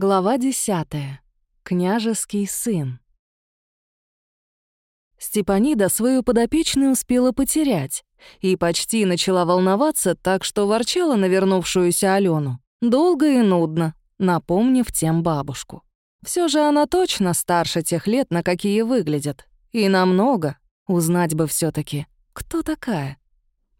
Глава десятая. Княжеский сын. Степанида свою подопечную успела потерять и почти начала волноваться, так что ворчала на вернувшуюся Алену. Долго и нудно, напомнив тем бабушку. Все же она точно старше тех лет, на какие выглядят. И намного. Узнать бы все таки кто такая.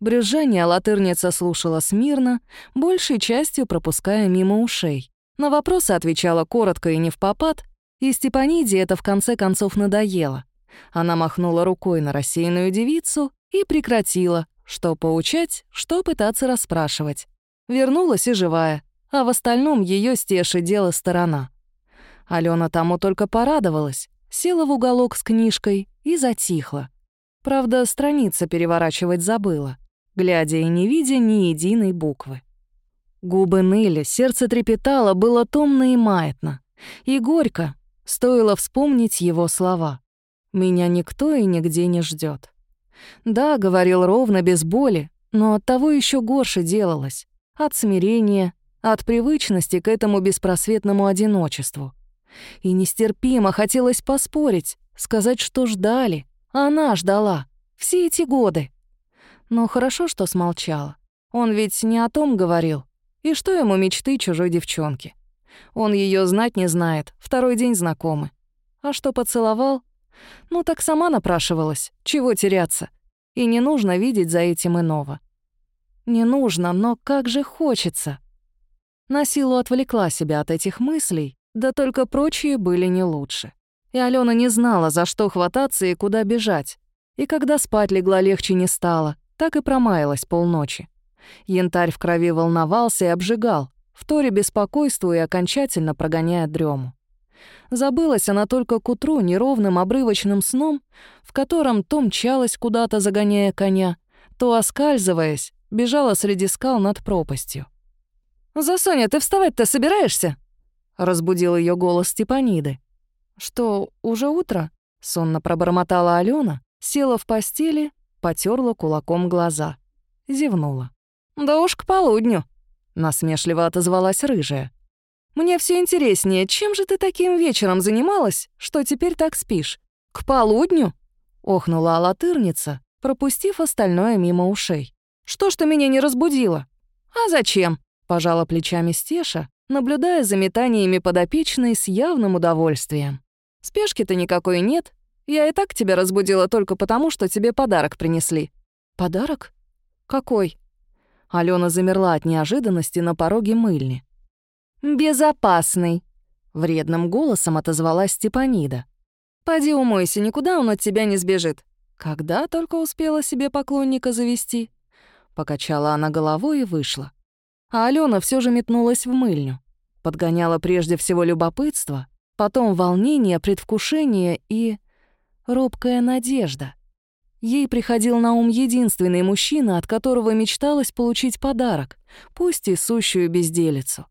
Брюзжание латырница слушала смирно, большей частью пропуская мимо ушей. На вопросы отвечала коротко и не в попад, и Степаниде это в конце концов надоело. Она махнула рукой на рассеянную девицу и прекратила, что поучать, что пытаться расспрашивать. Вернулась и живая, а в остальном ее стеши дело сторона. Алена тому только порадовалась, села в уголок с книжкой и затихла. Правда, страница переворачивать забыла, глядя и не видя ни единой буквы. Губы ныли, сердце трепетало, было томно и маятно. И горько, стоило вспомнить его слова. «Меня никто и нигде не ждет. Да, говорил ровно, без боли, но от того еще горше делалось. От смирения, от привычности к этому беспросветному одиночеству. И нестерпимо хотелось поспорить, сказать, что ждали. Она ждала. Все эти годы. Но хорошо, что смолчала. Он ведь не о том говорил. И что ему мечты чужой девчонки? Он ее знать не знает, второй день знакомы. А что поцеловал? Ну так сама напрашивалась, чего теряться? И не нужно видеть за этим иного. Не нужно, но как же хочется. На силу отвлекла себя от этих мыслей, да только прочие были не лучше. И Алена не знала, за что хвататься и куда бежать. И когда спать легла легче не стало, так и промаялась полночи. Янтарь в крови волновался и обжигал, вторе беспокойству и окончательно прогоняя дрему. Забылась она только к утру неровным обрывочным сном, в котором то мчалась куда-то, загоняя коня, то, оскальзываясь, бежала среди скал над пропастью. «Засоня, ты вставать-то собираешься?» — разбудил ее голос Степаниды. «Что, уже утро?» — сонно пробормотала Алена, села в постели, потерла кулаком глаза, зевнула. «Да уж к полудню», — насмешливо отозвалась рыжая. «Мне все интереснее, чем же ты таким вечером занималась, что теперь так спишь? К полудню?» — охнула алатырница, пропустив остальное мимо ушей. «Что ж ты меня не разбудила?» «А зачем?» — пожала плечами Стеша, наблюдая за метаниями подопечной с явным удовольствием. «Спешки-то никакой нет. Я и так тебя разбудила только потому, что тебе подарок принесли». «Подарок? Какой?» Алена замерла от неожиданности на пороге мыльни. «Безопасный», — вредным голосом отозвалась Степанида. «Поди умойся, никуда он от тебя не сбежит». Когда только успела себе поклонника завести. Покачала она головой и вышла. А Алена все же метнулась в мыльню. Подгоняла прежде всего любопытство, потом волнение, предвкушение и... робкая надежда. Ей приходил на ум единственный мужчина, от которого мечталось получить подарок, пусть и сущую безделицу.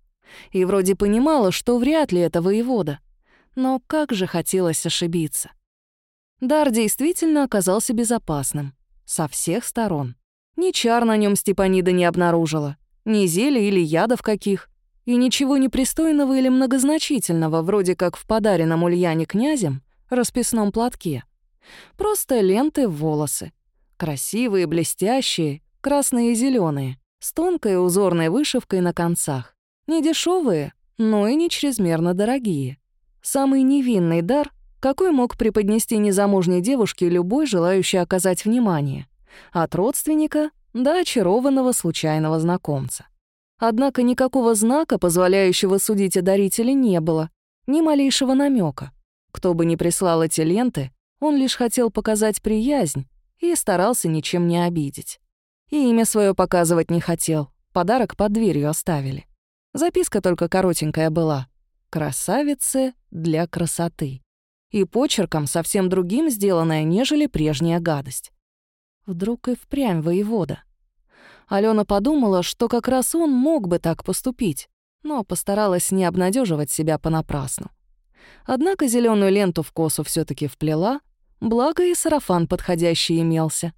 И вроде понимала, что вряд ли это воевода. Но как же хотелось ошибиться. Дар действительно оказался безопасным. Со всех сторон. Ни чар на нем Степанида не обнаружила, ни зелья или ядов каких, и ничего непристойного или многозначительного, вроде как в подаренном Ульяне князем расписном платке. Просто ленты в волосы. Красивые, блестящие, красные и зеленые, с тонкой узорной вышивкой на концах. Не дешевые, но и не чрезмерно дорогие. Самый невинный дар, какой мог преподнести незамужней девушке любой, желающий оказать внимание. От родственника до очарованного случайного знакомца. Однако никакого знака, позволяющего судить о дарителе, не было, ни малейшего намека. Кто бы ни прислал эти ленты, он лишь хотел показать приязнь и старался ничем не обидеть. И имя свое показывать не хотел, подарок под дверью оставили. Записка только коротенькая была. «Красавице для красоты». И почерком совсем другим сделанная, нежели прежняя гадость. Вдруг и впрямь воевода. Алена подумала, что как раз он мог бы так поступить, но постаралась не обнадеживать себя понапрасну. Однако зеленую ленту в косу все таки вплела, благо и сарафан подходящий имелся.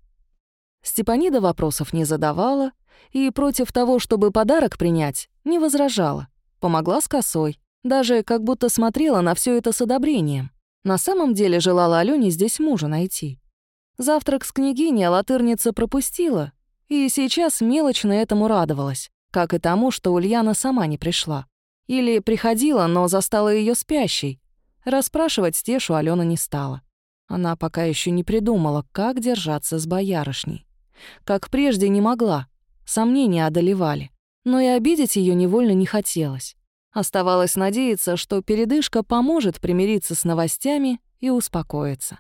Степанида вопросов не задавала и против того, чтобы подарок принять, не возражала. Помогла с косой, Даже как будто смотрела на все это с одобрением. На самом деле желала Алёне здесь мужа найти. Завтрак с княгиней латырница пропустила, и сейчас мелочно этому радовалась, как и тому, что Ульяна сама не пришла. Или приходила, но застала ее спящей. Расспрашивать Стешу Алена не стала. Она пока еще не придумала, как держаться с боярышней. Как прежде не могла, сомнения одолевали. Но и обидеть ее невольно не хотелось. Оставалось надеяться, что передышка поможет примириться с новостями и успокоиться.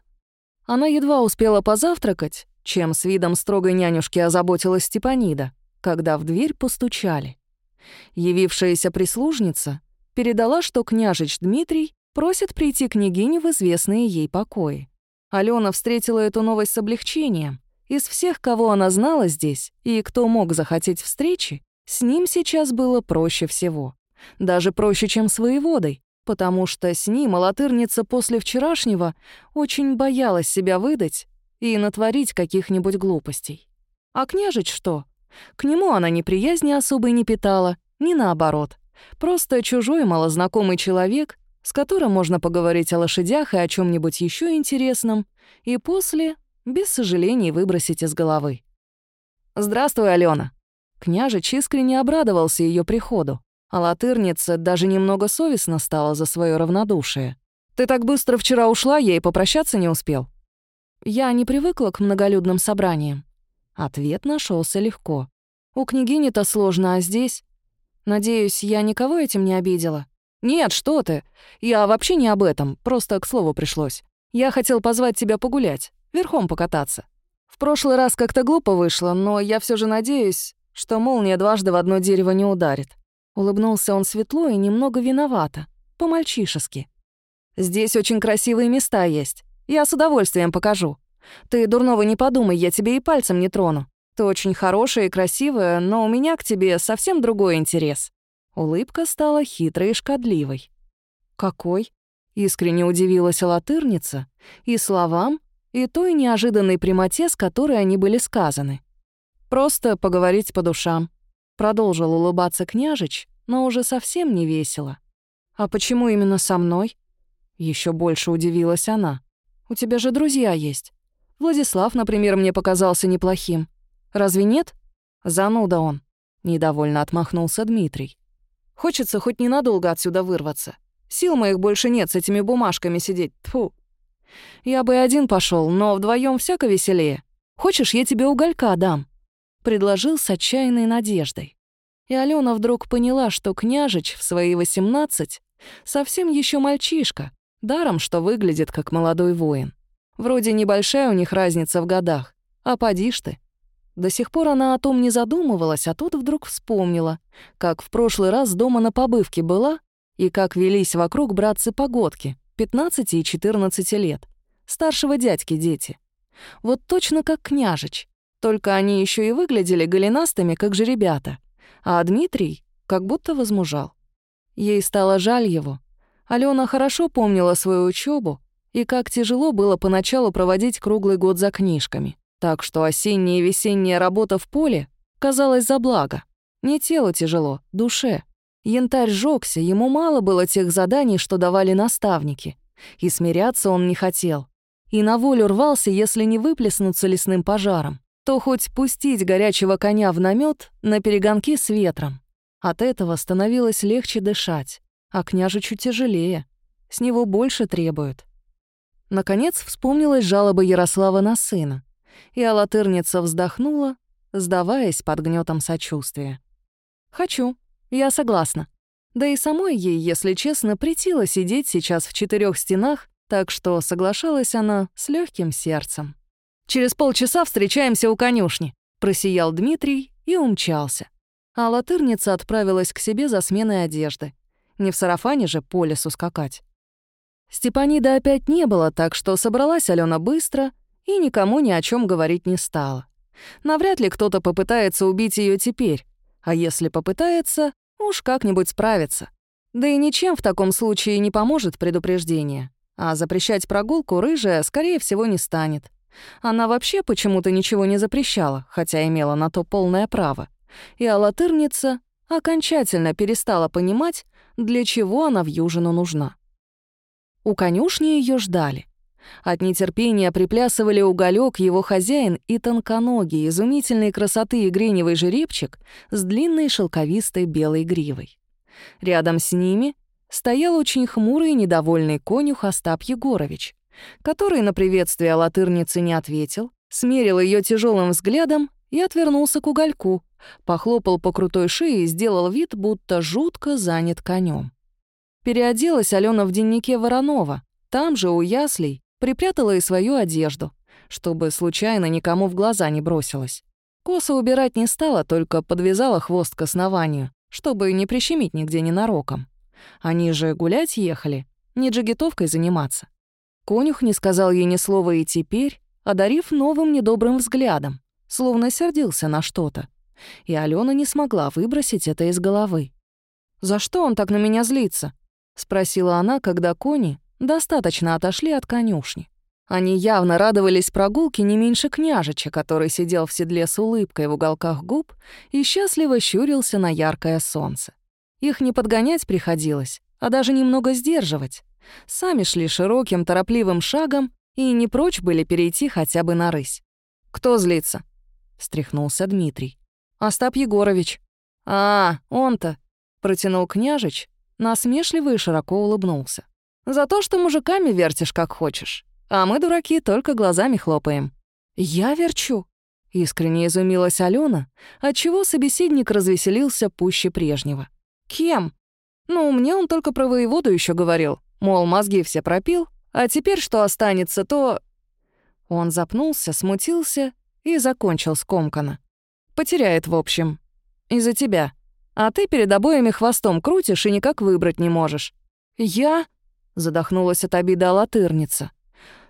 Она едва успела позавтракать, чем с видом строгой нянюшки озаботилась Степанида, когда в дверь постучали. Явившаяся прислужница передала, что княжич Дмитрий просит прийти княгине в известные ей покои. Алена встретила эту новость с облегчением. Из всех, кого она знала здесь и кто мог захотеть встречи, с ним сейчас было проще всего. Даже проще, чем с воеводой, потому что с ним алатырница после вчерашнего очень боялась себя выдать и натворить каких-нибудь глупостей. А княжич что? К нему она неприязни особой не питала, ни наоборот. Просто чужой малознакомый человек, с которым можно поговорить о лошадях и о чем нибудь еще интересном, и после, без сожалений, выбросить из головы. «Здравствуй, Алена. Княжич искренне обрадовался ее приходу, а латырница даже немного совестно стала за свое равнодушие. «Ты так быстро вчера ушла, я и попрощаться не успел». «Я не привыкла к многолюдным собраниям». Ответ нашелся легко. «У княгини-то сложно, а здесь...» «Надеюсь, я никого этим не обидела?» «Нет, что ты. Я вообще не об этом, просто к слову пришлось. Я хотел позвать тебя погулять, верхом покататься. В прошлый раз как-то глупо вышло, но я все же надеюсь, что молния дважды в одно дерево не ударит». Улыбнулся он светло и немного виновато, по-мальчишески. «Здесь очень красивые места есть. Я с удовольствием покажу. Ты дурного не подумай, я тебе и пальцем не трону. Ты очень хорошая и красивая, но у меня к тебе совсем другой интерес». Улыбка стала хитрой и шкодливой. «Какой?» — искренне удивилась латырница и словам, и той неожиданной прямоте, с которой они были сказаны. «Просто поговорить по душам», — продолжил улыбаться княжич, но уже совсем не весело. «А почему именно со мной?» Еще больше удивилась она. «У тебя же друзья есть. Владислав, например, мне показался неплохим. Разве нет?» «Зануда он», — недовольно отмахнулся Дмитрий. Хочется хоть ненадолго отсюда вырваться. Сил моих больше нет с этими бумажками сидеть. Тфу. Я бы один пошел, но вдвоем всяко веселее. Хочешь, я тебе уголька дам?» Предложил с отчаянной надеждой. И Алена вдруг поняла, что княжич в свои восемнадцать совсем еще мальчишка, даром, что выглядит как молодой воин. Вроде небольшая у них разница в годах, а поди ж ты. До сих пор она о том не задумывалась, а тут вдруг вспомнила, как в прошлый раз дома на побывке была и как велись вокруг братцы-погодки, 15 и 14 лет, старшего дядьки дети. Вот точно как княжич, только они еще и выглядели голенастыми, как же ребята, а Дмитрий как будто возмужал. Ей стало жаль его. Алена хорошо помнила свою учебу и как тяжело было поначалу проводить круглый год за книжками. Так что осенняя и весенняя работа в поле казалась за благо. Не телу тяжело, душе. Янтарь жёгся, ему мало было тех заданий, что давали наставники. И смиряться он не хотел. И на волю рвался, если не выплеснуться лесным пожаром, то хоть пустить горячего коня в намет на перегонки с ветром. От этого становилось легче дышать, а княжичу тяжелее. С него больше требуют. Наконец вспомнилась жалоба Ярослава на сына и алатырница вздохнула, сдаваясь под гнетом сочувствия. «Хочу, я согласна. Да и самой ей, если честно, притило сидеть сейчас в четырех стенах, так что соглашалась она с легким сердцем. «Через полчаса встречаемся у конюшни», — просиял Дмитрий и умчался. А латырница отправилась к себе за сменой одежды. Не в сарафане же по лесу скакать. Степанида опять не было, так что собралась Алена быстро и никому ни о чем говорить не стала. Навряд ли кто-то попытается убить ее теперь, а если попытается, уж как-нибудь справится. Да и ничем в таком случае не поможет предупреждение, а запрещать прогулку рыжая, скорее всего, не станет. Она вообще почему-то ничего не запрещала, хотя имела на то полное право. И алатырница окончательно перестала понимать, для чего она в Южину нужна. У конюшни ее ждали. От нетерпения приплясывали уголек его хозяин и тонконогий, изумительной красоты и греневый жеребчик с длинной шелковистой белой гривой. Рядом с ними стоял очень хмурый и недовольный конюх Остап Егорович, который на приветствие латырницы не ответил, смерил ее тяжелым взглядом и отвернулся к угольку, похлопал по крутой шее и сделал вид, будто жутко занят конем. Переоделась Алена в дневнике Воронова, там же, у яслей, припрятала и свою одежду, чтобы случайно никому в глаза не бросилась. Косы убирать не стала, только подвязала хвост к основанию, чтобы не прищемить нигде ненароком. Они же гулять ехали, не джигитовкой заниматься. Конюх не сказал ей ни слова и теперь, одарив новым недобрым взглядом, словно сердился на что-то. И Алена не смогла выбросить это из головы. «За что он так на меня злится?» — спросила она, когда кони достаточно отошли от конюшни. Они явно радовались прогулке не меньше княжича, который сидел в седле с улыбкой в уголках губ и счастливо щурился на яркое солнце. Их не подгонять приходилось, а даже немного сдерживать. Сами шли широким, торопливым шагом и не прочь были перейти хотя бы на рысь. «Кто злится?» — встряхнулся Дмитрий. «Остап Егорович». «А, он-то», — протянул княжич, насмешливо и широко улыбнулся. «За то, что мужиками вертишь как хочешь. А мы, дураки, только глазами хлопаем». «Я верчу?» — искренне изумилась Алена, отчего собеседник развеселился пуще прежнего. «Кем?» «Ну, мне он только про воеводу еще говорил. Мол, мозги все пропил, а теперь что останется, то...» Он запнулся, смутился и закончил скомканно. «Потеряет, в общем. Из-за тебя. А ты перед обоями хвостом крутишь и никак выбрать не можешь». «Я?» — задохнулась от обиды латырница.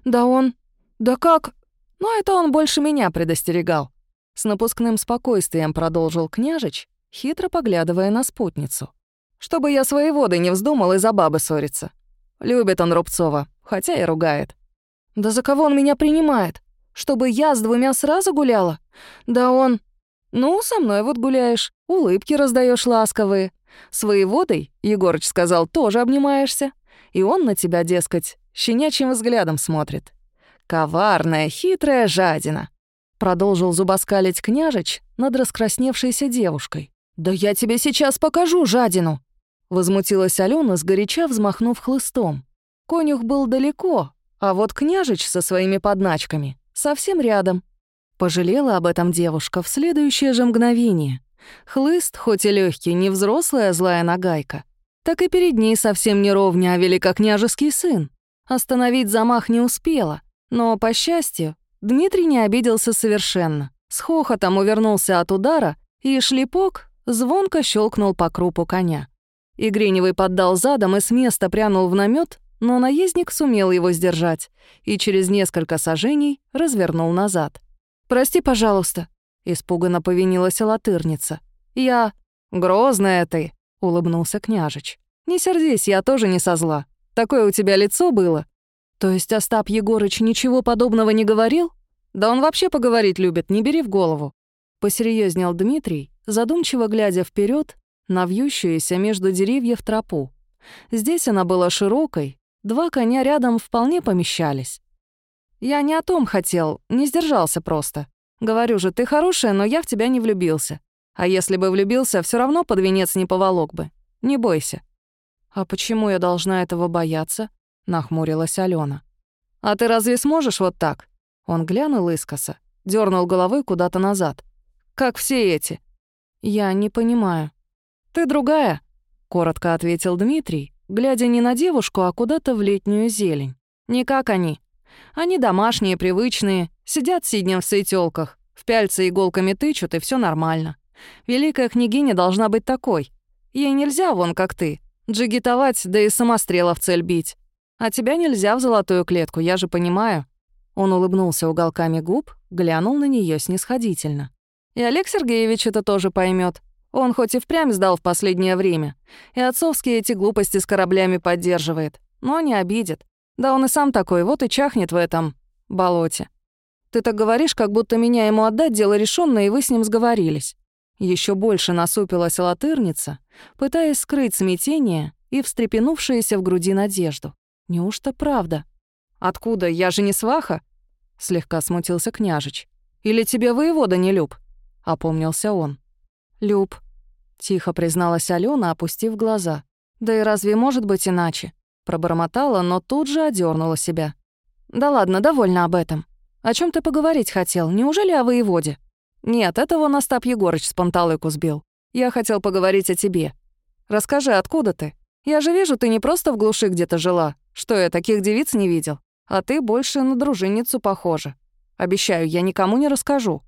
Да он... Да как? Ну, это он больше меня предостерегал. С напускным спокойствием продолжил княжич, хитро поглядывая на спутницу. Чтобы я своей водой не вздумал из-за бабы ссориться. Любит он Рубцова, хотя и ругает. Да за кого он меня принимает? Чтобы я с двумя сразу гуляла? Да он... Ну, со мной вот гуляешь, улыбки раздаешь ласковые. С воеводой, Егорыч сказал, тоже обнимаешься. И он на тебя, дескать, щенячьим взглядом смотрит. «Коварная, хитрая жадина», — продолжил зубоскалить княжич над раскрасневшейся девушкой. «Да я тебе сейчас покажу жадину!» Возмутилась Алена, сгоряча взмахнув хлыстом. Конюх был далеко, а вот княжич со своими подначками совсем рядом. Пожалела об этом девушка в следующее же мгновение. Хлыст, хоть и легкий, не взрослая злая нагайка, так и перед ней совсем не ровня, а великокняжеский сын. Остановить замах не успела, но, по счастью, Дмитрий не обиделся совершенно. С хохотом увернулся от удара, и шлепок звонко щелкнул по крупу коня. Игреневый поддал задом и с места прянул в намет, но наездник сумел его сдержать и через несколько сажений развернул назад. «Прости, пожалуйста», — испуганно повинилась латырница. «Я... Грозная ты», — улыбнулся княжич. «Не сердись, я тоже не со зла. Такое у тебя лицо было. То есть Остап Егорыч ничего подобного не говорил? Да он вообще поговорить любит, не бери в голову. Посерьезнел Дмитрий, задумчиво глядя вперед на вьющуюся между деревьев тропу. Здесь она была широкой, два коня рядом вполне помещались. Я не о том хотел, не сдержался просто. Говорю же, ты хорошая, но я в тебя не влюбился. А если бы влюбился, все равно под венец не поволок бы. Не бойся. «А почему я должна этого бояться?» — нахмурилась Алена. «А ты разве сможешь вот так?» Он глянул искоса, дернул головой куда-то назад. «Как все эти?» «Я не понимаю». «Ты другая», — коротко ответил Дмитрий, глядя не на девушку, а куда-то в летнюю зелень. «Не как они. Они домашние, привычные, сидят сиднем в светёлках, в пяльце иголками тычут, и все нормально. Великая княгиня должна быть такой. Ей нельзя вон как ты, Джигитовать, да и самострела в цель бить. А тебя нельзя в золотую клетку, я же понимаю». Он улыбнулся уголками губ, глянул на нее снисходительно. «И Олег Сергеевич это тоже поймет. Он хоть и впрямь сдал в последнее время, и отцовские эти глупости с кораблями поддерживает, но не обидит. Да он и сам такой, вот и чахнет в этом болоте. Ты так говоришь, как будто меня ему отдать дело решенное, и вы с ним сговорились. Еще больше насупилась латырница, пытаясь скрыть смятение и встрепенувшаяся в груди надежду. Неужто правда? «Откуда? Я же не сваха?» Слегка смутился княжич. «Или тебе воевода не люб?» Опомнился он. «Люб», — тихо призналась Алена, опустив глаза. «Да и разве может быть иначе?» Пробормотала, но тут же одернула себя. «Да ладно, довольна об этом. О чем ты поговорить хотел? Неужели о воеводе?» «Нет, этого Настап Егорыч с панталыку сбил. Я хотел поговорить о тебе. Расскажи, откуда ты? Я же вижу, ты не просто в глуши где-то жила. Что, я таких девиц не видел? А ты больше на дружинницу похожа. Обещаю, я никому не расскажу».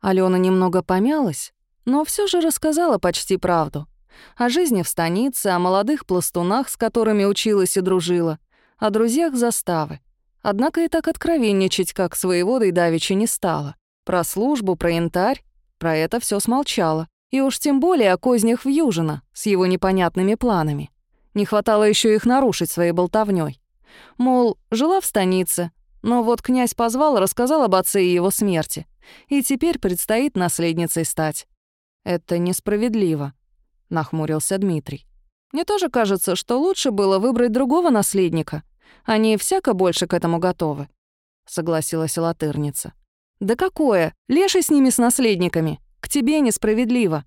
Алена немного помялась, но все же рассказала почти правду. О жизни в станице, о молодых пластунах, с которыми училась и дружила, о друзьях заставы. Однако и так откровенничать, как с воеводой Давичи, не стала. Про службу, про янтарь, про это все смолчала. И уж тем более о кознях в Южино с его непонятными планами. Не хватало еще их нарушить своей болтовней. Мол, жила в станице, но вот князь позвал, рассказал об отце и его смерти. И теперь предстоит наследницей стать. Это несправедливо, нахмурился Дмитрий. Мне тоже кажется, что лучше было выбрать другого наследника. Они всяко больше к этому готовы, согласилась латырница. «Да какое? Леший с ними, с наследниками. К тебе несправедливо.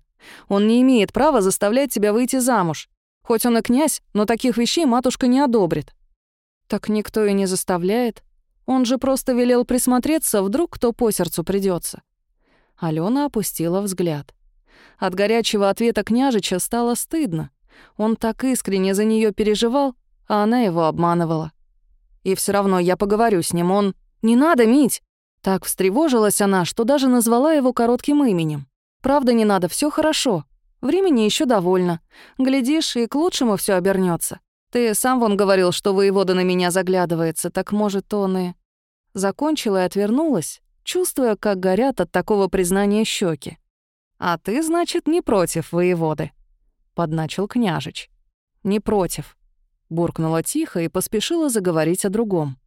Он не имеет права заставлять тебя выйти замуж. Хоть он и князь, но таких вещей матушка не одобрит». «Так никто и не заставляет. Он же просто велел присмотреться, вдруг кто по сердцу придется. Алена опустила взгляд. От горячего ответа княжича стало стыдно. Он так искренне за нее переживал, а она его обманывала. И все равно я поговорю с ним, он... «Не надо, Мить!» Так встревожилась она, что даже назвала его коротким именем. «Правда, не надо, все хорошо. Времени еще довольно. Глядишь, и к лучшему все обернется. Ты сам вон говорил, что воевода на меня заглядывается, так может, он и...» Закончила и отвернулась, чувствуя, как горят от такого признания щеки. «А ты, значит, не против воеводы?» — подначил княжич. «Не против», — буркнула тихо и поспешила заговорить о другом.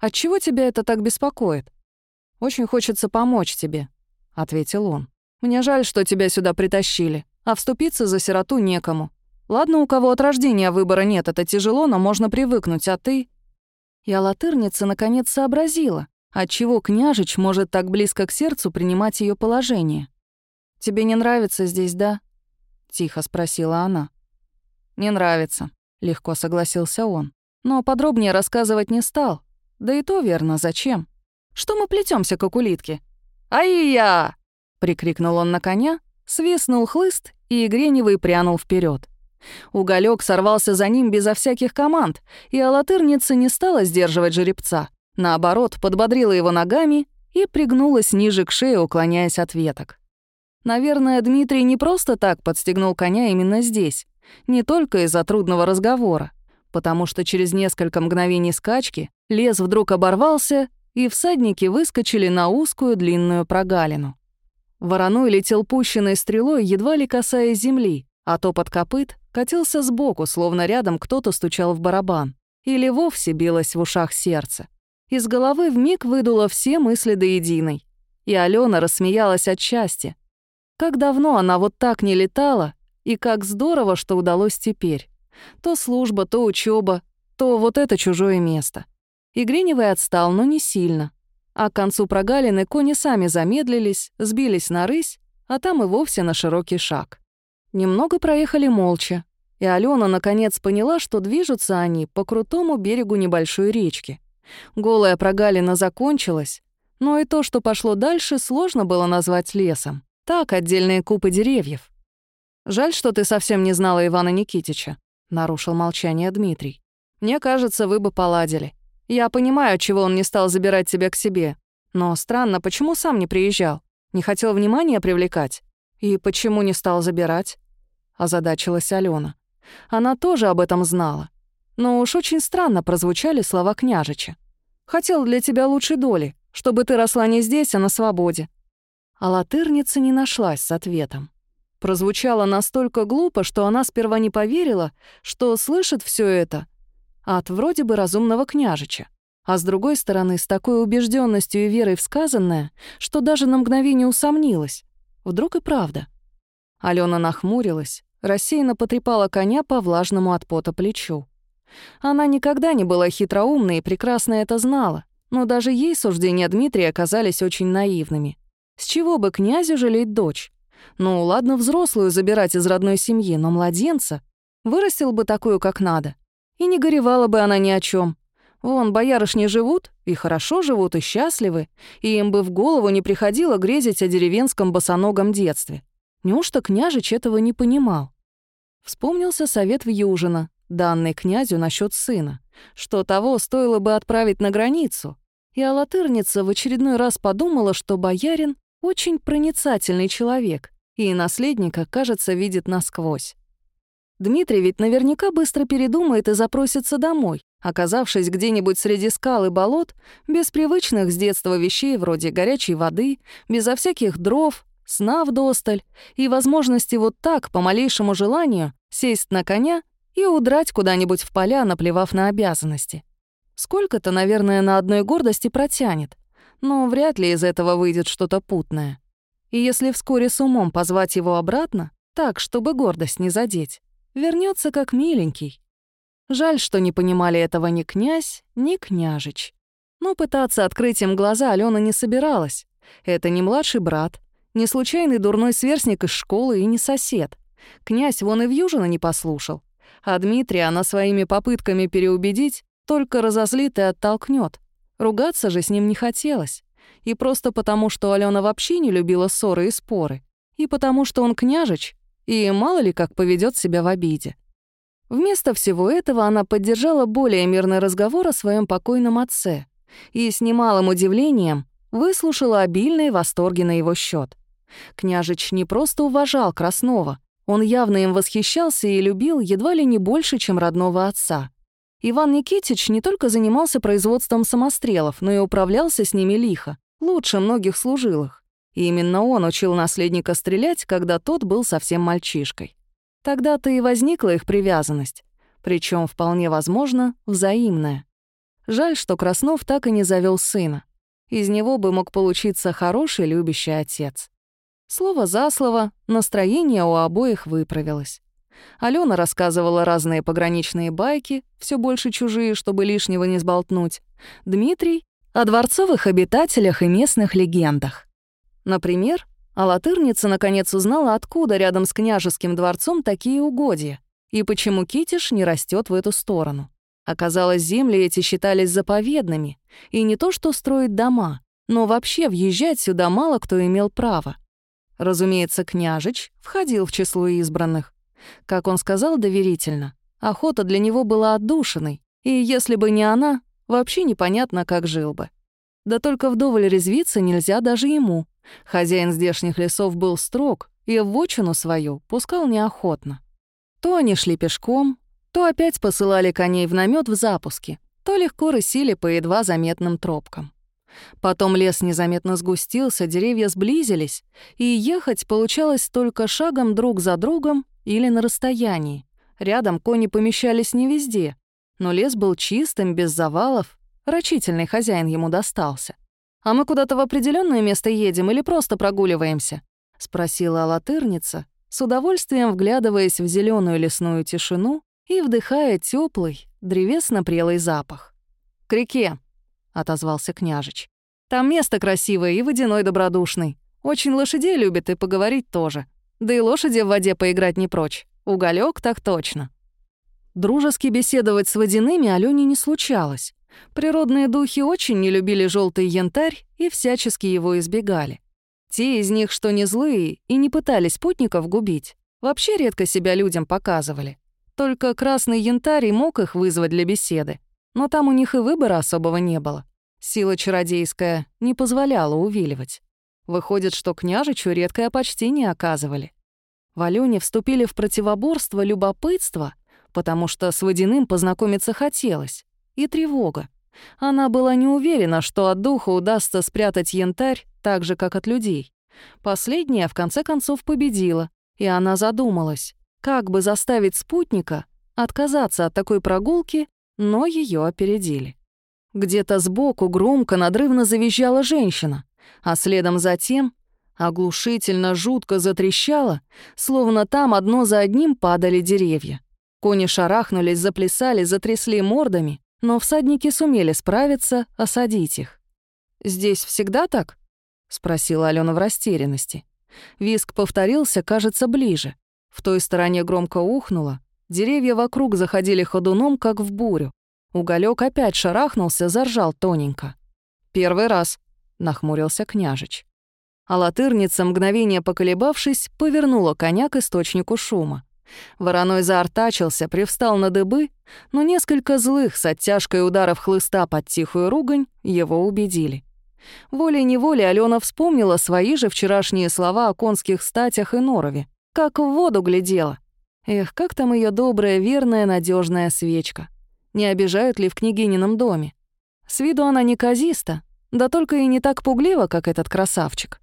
«Отчего тебя это так беспокоит?» «Очень хочется помочь тебе», — ответил он. «Мне жаль, что тебя сюда притащили, а вступиться за сироту некому. Ладно, у кого от рождения выбора нет, это тяжело, но можно привыкнуть, а ты...» Я латырница наконец сообразила, отчего княжич может так близко к сердцу принимать ее положение. «Тебе не нравится здесь, да?» — тихо спросила она. «Не нравится», — легко согласился он. Но подробнее рассказывать не стал. Да и то верно, зачем? Что мы плетемся, как улитки?» «Ай-я!» — прикрикнул он на коня, свистнул хлыст, и Греневый прянул вперед. Уголек сорвался за ним безо всяких команд, и алатырница не стала сдерживать жеребца. Наоборот, подбодрила его ногами и пригнулась ниже к шее, уклоняясь от веток. Наверное, Дмитрий не просто так подстегнул коня именно здесь, не только из-за трудного разговора, потому что через несколько мгновений скачки лес вдруг оборвался, и всадники выскочили на узкую длинную прогалину. Вороной летел пущенной стрелой, едва ли касаясь земли, а топот копыт катился сбоку, словно рядом кто-то стучал в барабан. Или вовсе билось в ушах сердце. Из головы вмиг выдуло все мысли до единой. И Алена рассмеялась от счастья. Как давно она вот так не летала, и как здорово, что удалось теперь. То служба, то учеба, то вот это чужое место. И Гриневый отстал, но не сильно. А к концу прогалины кони сами замедлились, сбились на рысь, а там и вовсе на широкий шаг. Немного проехали молча, и Алена наконец поняла, что движутся они по крутому берегу небольшой речки. Голая прогалина закончилась, но и то, что пошло дальше, сложно было назвать лесом. Так, отдельные купы деревьев. «Жаль, что ты совсем не знала Ивана Никитича», — нарушил молчание Дмитрий. «Мне кажется, вы бы поладили. Я понимаю, чего он не стал забирать тебя к себе. Но странно, почему сам не приезжал? Не хотел внимания привлекать? И почему не стал забирать?» Озадачилась Алена. Она тоже об этом знала. Но уж очень странно прозвучали слова княжича. «Хотел для тебя лучшей доли, чтобы ты росла не здесь, а на свободе». А латырница не нашлась с ответом. Прозвучало настолько глупо, что она сперва не поверила, что слышит все это от вроде бы разумного княжича. А с другой стороны, с такой убежденностью и верой в сказанное, что даже на мгновение усомнилась. Вдруг и правда. Алена нахмурилась, рассеянно потрепала коня по влажному от пота плечу. Она никогда не была хитроумной и прекрасно это знала, но даже ей суждения Дмитрия оказались очень наивными. С чего бы князю жалеть дочь? Ну, ладно, взрослую забирать из родной семьи, но младенца вырастил бы такую, как надо. И не горевала бы она ни о чем. Вон, боярышни живут, и хорошо живут, и счастливы, и им бы в голову не приходило грезить о деревенском босоногом детстве. Неужто княжич этого не понимал? Вспомнился совет в Южина, данный князю насчет сына, что того стоило бы отправить на границу. И Алатырница в очередной раз подумала, что боярин очень проницательный человек, и наследника, кажется, видит насквозь. Дмитрий ведь наверняка быстро передумает и запросится домой, оказавшись где-нибудь среди скал и болот, без привычных с детства вещей вроде горячей воды, безо всяких дров, сна вдосталь и возможности вот так, по малейшему желанию, сесть на коня и удрать куда-нибудь в поля, наплевав на обязанности. Сколько-то, наверное, на одной гордости протянет, но вряд ли из этого выйдет что-то путное. И если вскоре с умом позвать его обратно, так, чтобы гордость не задеть, вернется как миленький. Жаль, что не понимали этого ни князь, ни княжич. Но пытаться открыть им глаза Алена не собиралась. Это не младший брат, не случайный дурной сверстник из школы и не сосед. Князь вон и в Южина не послушал. А Дмитрия она своими попытками переубедить только разозлит и оттолкнет. Ругаться же с ним не хотелось. И просто потому, что Алена вообще не любила ссоры и споры. И потому, что он княжич, и мало ли как поведет себя в обиде. Вместо всего этого она поддержала более мирный разговор о своем покойном отце и с немалым удивлением выслушала обильные восторги на его счет. Княжич не просто уважал Краснова, он явно им восхищался и любил едва ли не больше, чем родного отца. Иван Никитич не только занимался производством самострелов, но и управлялся с ними лихо, лучше многих служилых. И именно он учил наследника стрелять, когда тот был совсем мальчишкой. Тогда-то и возникла их привязанность, причем вполне возможно, взаимная. Жаль, что Краснов так и не завел сына. Из него бы мог получиться хороший любящий отец. Слово за слово, настроение у обоих выправилось. Алена рассказывала разные пограничные байки, все больше чужие, чтобы лишнего не сболтнуть. Дмитрий — о дворцовых обитателях и местных легендах. Например, Алатырница наконец узнала, откуда рядом с княжеским дворцом такие угодья и почему Китиш не растет в эту сторону. Оказалось, земли эти считались заповедными, и не то что строить дома, но вообще въезжать сюда мало кто имел право. Разумеется, княжич входил в число избранных. Как он сказал доверительно, охота для него была отдушиной, и если бы не она, вообще непонятно, как жил бы. Да только вдоволь резвиться нельзя даже ему. Хозяин здешних лесов был строг и в вотчину свою пускал неохотно. То они шли пешком, то опять посылали коней в намет в запуске, то легко рысили по едва заметным тропкам. Потом лес незаметно сгустился, деревья сблизились, и ехать получалось только шагом друг за другом или на расстоянии. Рядом кони помещались не везде, но лес был чистым, без завалов, рачительный хозяин ему достался. «А мы куда-то в определенное место едем или просто прогуливаемся?» — спросила латырница, с удовольствием вглядываясь в зеленую лесную тишину и вдыхая теплый, древесно-прелый запах. «К реке», отозвался княжич. «Там место красивое и водяной добродушный. Очень лошадей любит и поговорить тоже. Да и лошади в воде поиграть не прочь. Уголек так точно». Дружески беседовать с водяными Алёне не случалось. Природные духи очень не любили желтый янтарь и всячески его избегали. Те из них, что не злые и не пытались путников губить, вообще редко себя людям показывали. Только красный янтарь мог их вызвать для беседы, но там у них и выбора особого не было. Сила чародейская не позволяла увиливать. Выходит, что княжичу редкое почтение оказывали. В Алёне вступили в противоборство любопытство, потому что с водяным познакомиться хотелось, и тревога. Она была не уверена, что от духа удастся спрятать янтарь так же, как от людей. Последняя, в конце концов, победила, и она задумалась, как бы заставить спутника отказаться от такой прогулки но ее опередили. Где-то сбоку громко, надрывно завизжала женщина, а следом за тем Оглушительно, жутко затрещало, словно там одно за одним падали деревья. Кони шарахнулись, заплясали, затрясли мордами, но всадники сумели справиться, осадить их. «Здесь всегда так?» — спросила Алена в растерянности. Виск повторился, кажется, ближе. В той стороне громко ухнуло. Деревья вокруг заходили ходуном, как в бурю. Уголек опять шарахнулся, заржал тоненько. «Первый раз», — нахмурился княжич. А латырница, мгновение поколебавшись, повернула коня к источнику шума. Вороной заортачился, привстал на дыбы, но несколько злых с оттяжкой ударов хлыста под тихую ругань его убедили. Волей-неволей Алена вспомнила свои же вчерашние слова о конских статях и норове. Как в воду глядела. Эх, как там ее добрая, верная, надежная свечка. Не обижают ли в княгинином доме? С виду она не казиста, да только и не так пуглива, как этот красавчик.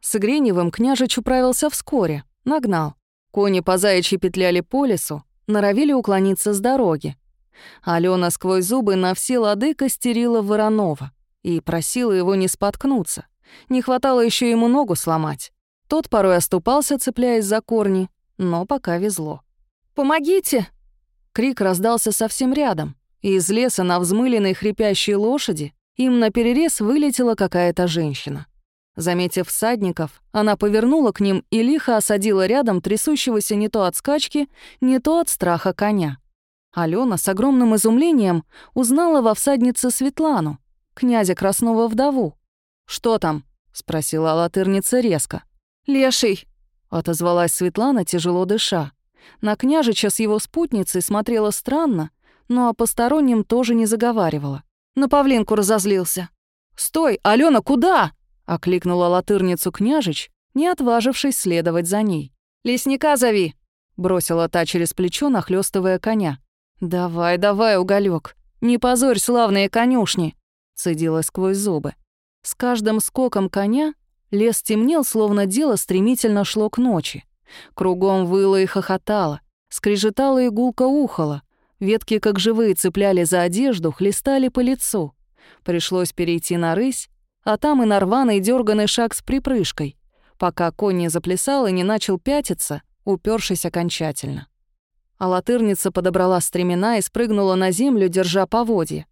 С Греневым княжич управился вскоре, нагнал. Кони по заячьи петляли по лесу, норовили уклониться с дороги. Алена сквозь зубы на все лады костерила Воронова и просила его не споткнуться. Не хватало еще ему ногу сломать. Тот порой оступался, цепляясь за корни, но пока везло. «Помогите!» Крик раздался совсем рядом, и из леса на взмыленной хрипящей лошади им наперерез вылетела какая-то женщина. Заметив всадников, она повернула к ним и лихо осадила рядом трясущегося не то от скачки, не то от страха коня. Алена с огромным изумлением узнала во всаднице Светлану, князя Красного вдову. «Что там?» — спросила латырница резко. «Леший!» — отозвалась Светлана, тяжело дыша. На княжича с его спутницей смотрела странно, но о постороннем тоже не заговаривала. На павлинку разозлился. «Стой, Алена, куда?» — окликнула латырницу княжич, не отважившись следовать за ней. «Лесника зови!» — бросила та через плечо, нахлёстывая коня. «Давай, давай, уголек, не позорь славные конюшни!» — цедила сквозь зубы. С каждым скоком коня лес темнел, словно дело стремительно шло к ночи. Кругом выло и хохотало, скрежетало и гулко ухало. Ветки, как живые, цепляли за одежду, хлестали по лицу. Пришлось перейти на рысь, а там и на рваный дёрганный шаг с припрыжкой, пока конь не заплясал и не начал пятиться, упершись окончательно. А латырница подобрала стремена и спрыгнула на землю, держа поводья.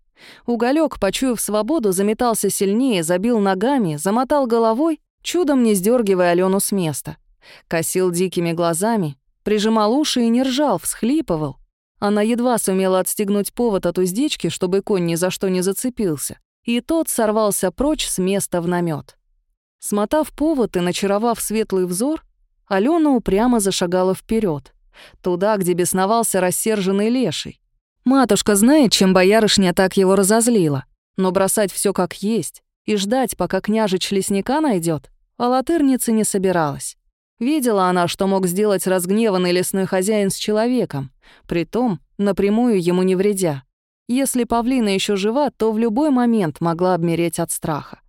Уголек, почуяв свободу, заметался сильнее, забил ногами, замотал головой, чудом не сдергивая Алену с места. Косил дикими глазами, прижимал уши и не ржал, всхлипывал. Она едва сумела отстегнуть повод от уздечки, чтобы конь ни за что не зацепился и тот сорвался прочь с места в намет. Смотав повод и начаровав светлый взор, Алена упрямо зашагала вперед, туда, где бесновался рассерженный леший. Матушка знает, чем боярышня так его разозлила, но бросать все как есть и ждать, пока княжич лесника найдет, а латырница не собиралась. Видела она, что мог сделать разгневанный лесной хозяин с человеком, притом напрямую ему не вредя. Если павлина еще жива, то в любой момент могла обмереть от страха.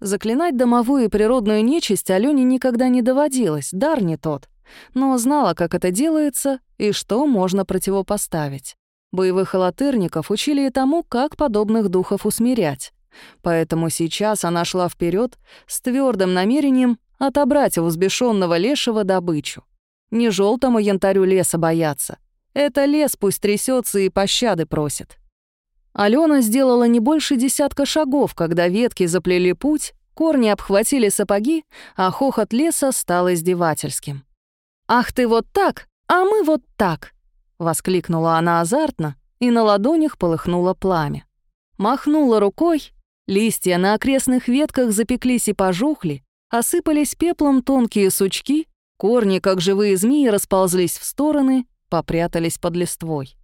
Заклинать домовую и природную нечисть Алёне никогда не доводилось, дар не тот. Но знала, как это делается и что можно противопоставить. Боевых алатырников учили и тому, как подобных духов усмирять. Поэтому сейчас она шла вперед с твердым намерением отобрать у взбешенного лешего добычу. Не желтому янтарю леса бояться. Это лес пусть трясется и пощады просит. Алена сделала не больше десятка шагов, когда ветки заплели путь, корни обхватили сапоги, а хохот леса стал издевательским. «Ах ты вот так, а мы вот так!» — воскликнула она азартно, и на ладонях полыхнуло пламя. Махнула рукой, листья на окрестных ветках запеклись и пожухли, осыпались пеплом тонкие сучки, корни, как живые змеи, расползлись в стороны, попрятались под листвой.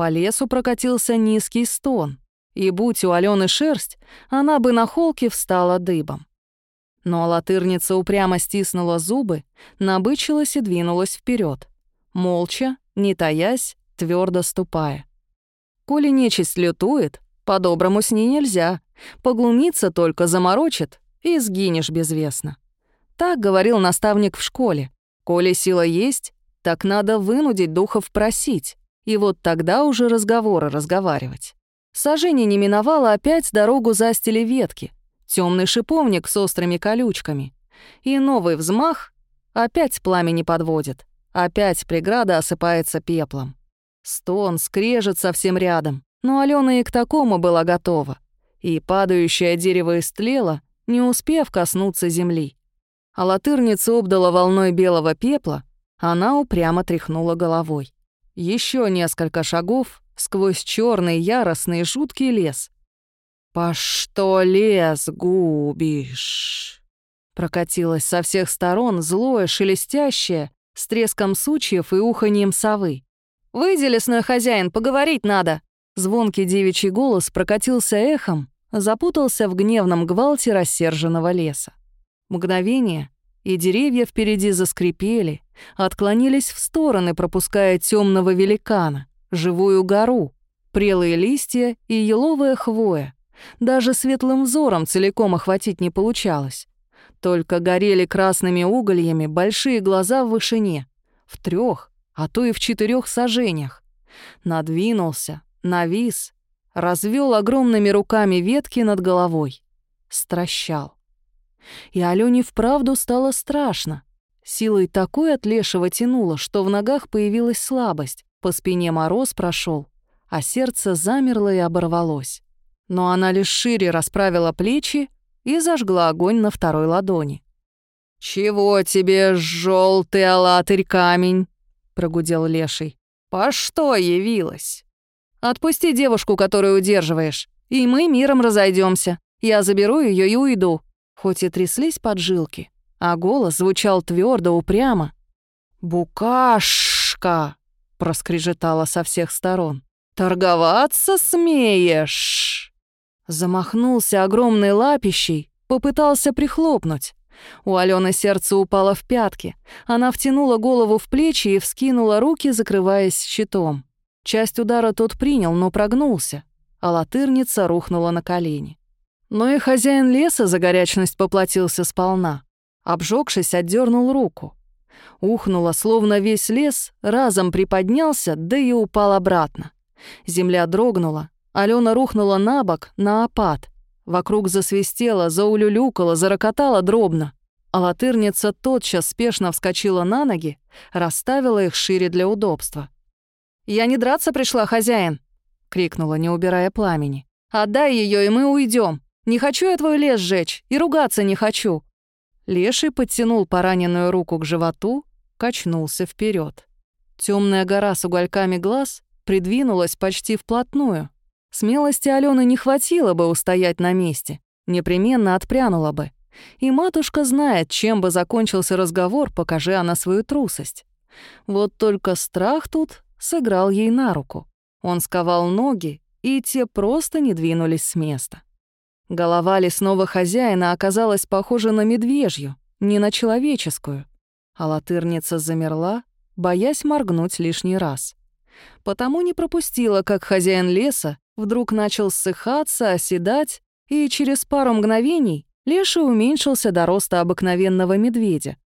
По лесу прокатился низкий стон, и будь у Алены шерсть, она бы на холке встала дыбом. Но латырница упрямо стиснула зубы, набычилась и двинулась вперед, молча, не таясь, твердо ступая. Коли нечисть лютует, по-доброму с ней нельзя, поглумиться только заморочит, и сгинешь безвестно. Так говорил наставник в школе. Коли сила есть, так надо вынудить духов просить, и вот тогда уже разговоры разговаривать. Сажение не миновало опять дорогу застили ветки. Темный шиповник с острыми колючками. И новый взмах опять пламя не подводит. Опять преграда осыпается пеплом. Стон скрежет совсем рядом, но Алена и к такому была готова. И падающее дерево истлело, не успев коснуться земли. А латырница обдала волной белого пепла, она упрямо тряхнула головой. Еще несколько шагов сквозь черный яростный жуткий лес. «По что лес губишь?» Прокатилось со всех сторон злое, шелестящее, с треском сучьев и уханьем совы. «Выйди, лесной хозяин, поговорить надо!» Звонкий девичий голос прокатился эхом, запутался в гневном гвалте рассерженного леса. Мгновение, и деревья впереди заскрипели, отклонились в стороны, пропуская темного великана, живую гору, прелые листья и еловая хвоя. Даже светлым взором целиком охватить не получалось. Только горели красными угольями большие глаза в вышине, в трех, а то и в четырех сажениях. Надвинулся, навис, развел огромными руками ветки над головой. Стращал. И Алёне вправду стало страшно. Силой такой от лешего тянуло, что в ногах появилась слабость, по спине мороз прошел, а сердце замерло и оборвалось. Но она лишь шире расправила плечи и зажгла огонь на второй ладони. «Чего тебе, желтый алатырь камень?» — прогудел леший. «По что явилась?» «Отпусти девушку, которую удерживаешь, и мы миром разойдемся. Я заберу ее и уйду хоть и тряслись поджилки, а голос звучал твердо, упрямо. «Букашка!» — проскрежетала со всех сторон. «Торговаться смеешь!» Замахнулся огромной лапищей, попытался прихлопнуть. У Алены сердце упало в пятки. Она втянула голову в плечи и вскинула руки, закрываясь щитом. Часть удара тот принял, но прогнулся, а латырница рухнула на колени. Но и хозяин леса за горячность поплатился сполна. Обжегшись, отдернул руку. Ухнуло, словно весь лес разом приподнялся, да и упал обратно. Земля дрогнула, Алена рухнула на бок, на опад. Вокруг засвистело, заулюлюкало, зарокотало дробно. А латырница тотчас спешно вскочила на ноги, расставила их шире для удобства. «Я не драться пришла, хозяин!» — крикнула, не убирая пламени. «Отдай ее, и мы уйдем. Не хочу я твой лес сжечь, и ругаться не хочу». Леший подтянул пораненную руку к животу, качнулся вперед. Темная гора с угольками глаз придвинулась почти вплотную. Смелости Алены не хватило бы устоять на месте, непременно отпрянула бы. И матушка знает, чем бы закончился разговор, покажи она свою трусость. Вот только страх тут сыграл ей на руку. Он сковал ноги, и те просто не двинулись с места. Голова лесного хозяина оказалась похожа на медвежью, не на человеческую. А латырница замерла, боясь моргнуть лишний раз. Потому не пропустила, как хозяин леса вдруг начал ссыхаться, оседать, и через пару мгновений Леша уменьшился до роста обыкновенного медведя.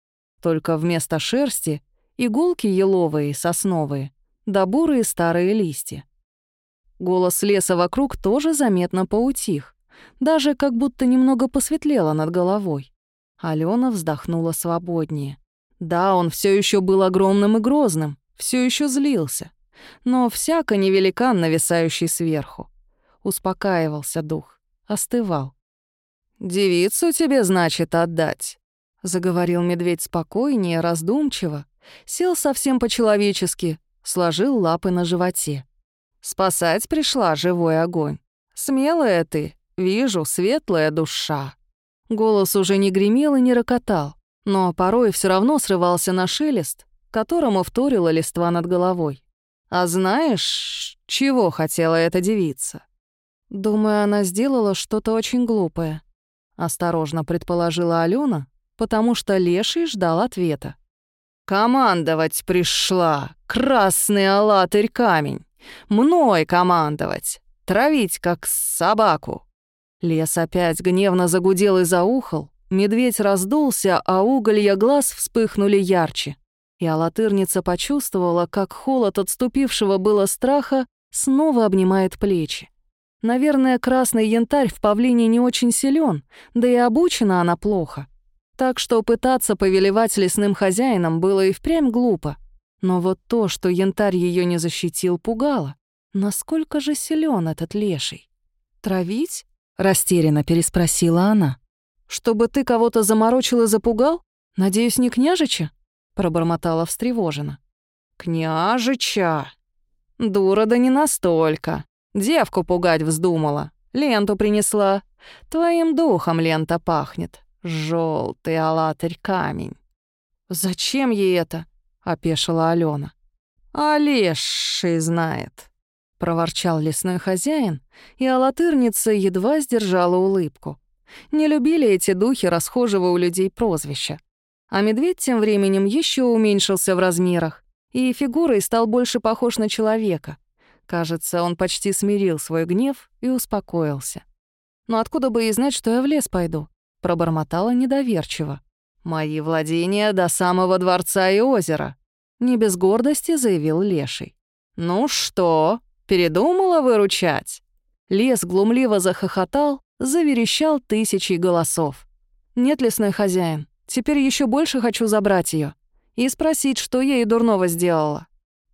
Только вместо шерсти — иголки еловые сосновые, да бурые старые листья. Голос леса вокруг тоже заметно поутих даже как будто немного посветлело над головой. Алена вздохнула свободнее. Да, он все еще был огромным и грозным, все еще злился, но всяко не великан, нависающий сверху. Успокаивался дух, остывал. «Девицу тебе, значит, отдать?» — заговорил медведь спокойнее, раздумчиво, сел совсем по-человечески, сложил лапы на животе. «Спасать пришла живой огонь. Смелая ты, Вижу, светлая душа». Голос уже не гремел и не рокотал, но порой все равно срывался на шелест, которому вторила листва над головой. «А знаешь, чего хотела эта девица?» «Думаю, она сделала что-то очень глупое», — осторожно предположила Алена, потому что Леший ждал ответа. «Командовать пришла, красный алатырь камень. Мной командовать, травить, как собаку. Лес опять гневно загудел и заухал, медведь раздулся, а уголья глаз вспыхнули ярче. И алатырница почувствовала, как холод отступившего было страха снова обнимает плечи. Наверное, красный янтарь в павлине не очень силен, да и обучена она плохо. Так что пытаться повелевать лесным хозяином было и впрямь глупо. Но вот то, что янтарь ее не защитил, пугало. Насколько же силен этот леший? «Травить?» — растерянно переспросила она. «Чтобы ты кого-то заморочил и запугал? Надеюсь, не княжича?» — пробормотала встревоженно. «Княжича? Дура да не настолько. Девку пугать вздумала. Ленту принесла. Твоим духом лента пахнет. Желтый алатырь камень». «Зачем ей это?» — опешила Алена. «А леший знает», — проворчал лесной хозяин, и алатырница едва сдержала улыбку. Не любили эти духи расхожего у людей прозвища. А медведь тем временем еще уменьшился в размерах, и фигурой стал больше похож на человека. Кажется, он почти смирил свой гнев и успокоился. «Но откуда бы и знать, что я в лес пойду?» — пробормотала недоверчиво. «Мои владения до самого дворца и озера», — не без гордости заявил Леший. «Ну что, передумала выручать?» Лес глумливо захохотал, заверещал тысячей голосов. «Нет, лесной хозяин, теперь еще больше хочу забрать ее и спросить, что я ей дурного сделала».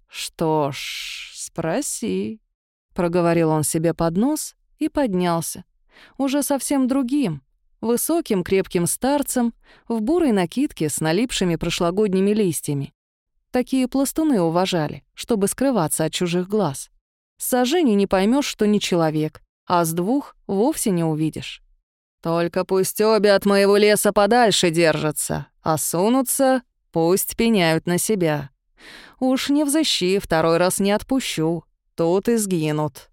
«Что ж, спроси», — проговорил он себе под нос и поднялся. Уже совсем другим, высоким крепким старцем, в бурой накидке с налипшими прошлогодними листьями. Такие пластуны уважали, чтобы скрываться от чужих глаз. С не поймешь, что не человек, а с двух вовсе не увидишь. Только пусть обе от моего леса подальше держатся, а сунутся, пусть пеняют на себя. Уж не взыщи, второй раз не отпущу, тут и сгинут».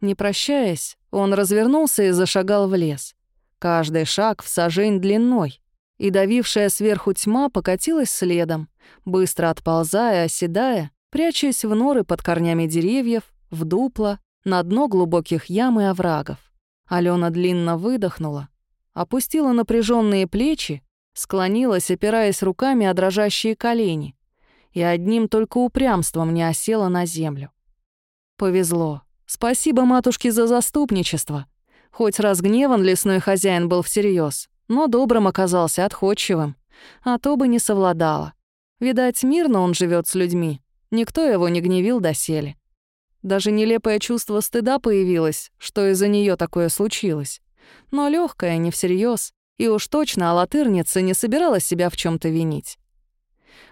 Не прощаясь, он развернулся и зашагал в лес. Каждый шаг в сажень длиной, и давившая сверху тьма покатилась следом, быстро отползая, оседая, прячась в норы под корнями деревьев, в дупло, на дно глубоких ям и оврагов. Алена длинно выдохнула, опустила напряженные плечи, склонилась, опираясь руками о дрожащие колени, и одним только упрямством не осела на землю. Повезло. Спасибо матушке за заступничество. Хоть разгневан лесной хозяин был всерьез, но добрым оказался отходчивым, а то бы не совладала. Видать, мирно он живет с людьми, никто его не гневил доселе. Даже нелепое чувство стыда появилось, что из-за нее такое случилось. Но легкое, не всерьез, и уж точно алатырница не собиралась себя в чем то винить.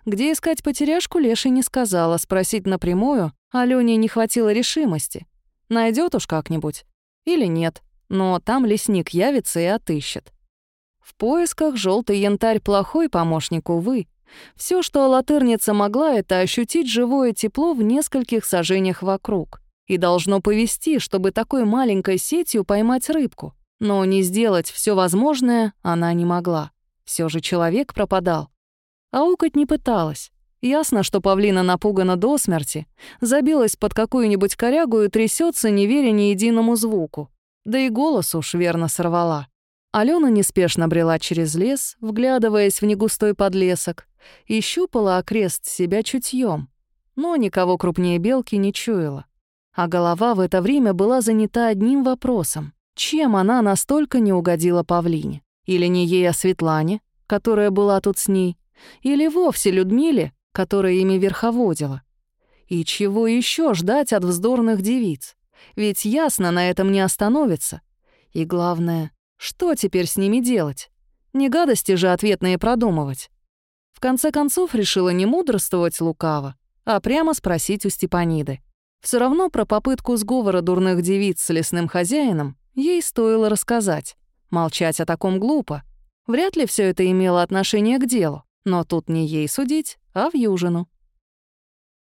Где искать потеряшку, Леша не сказала, спросить напрямую Алёне не хватило решимости. Найдет уж как-нибудь. Или нет, но там лесник явится и отыщет. В поисках желтый янтарь плохой помощник, увы. Все, что латырница могла, это ощутить живое тепло в нескольких сажениях вокруг. И должно повести, чтобы такой маленькой сетью поймать рыбку. Но не сделать все возможное она не могла. Все же человек пропадал. Аукать не пыталась. Ясно, что павлина напугана до смерти, забилась под какую-нибудь корягу и трясется, не веря ни единому звуку. Да и голос уж верно сорвала. Алена неспешно брела через лес, вглядываясь в негустой подлесок, и щупала окрест себя чутьем, но никого крупнее белки не чуяла. А голова в это время была занята одним вопросом. Чем она настолько не угодила павлине? Или не ей, а Светлане, которая была тут с ней? Или вовсе Людмиле, которая ими верховодила? И чего еще ждать от вздорных девиц? Ведь ясно, на этом не остановится. И главное, что теперь с ними делать? Не гадости же ответные продумывать. Конце концов решила не мудрствовать лукаво, а прямо спросить у Степаниды. Все равно про попытку сговора дурных девиц с лесным хозяином ей стоило рассказать. Молчать о таком глупо. Вряд ли все это имело отношение к делу, но тут не ей судить, а в Южину.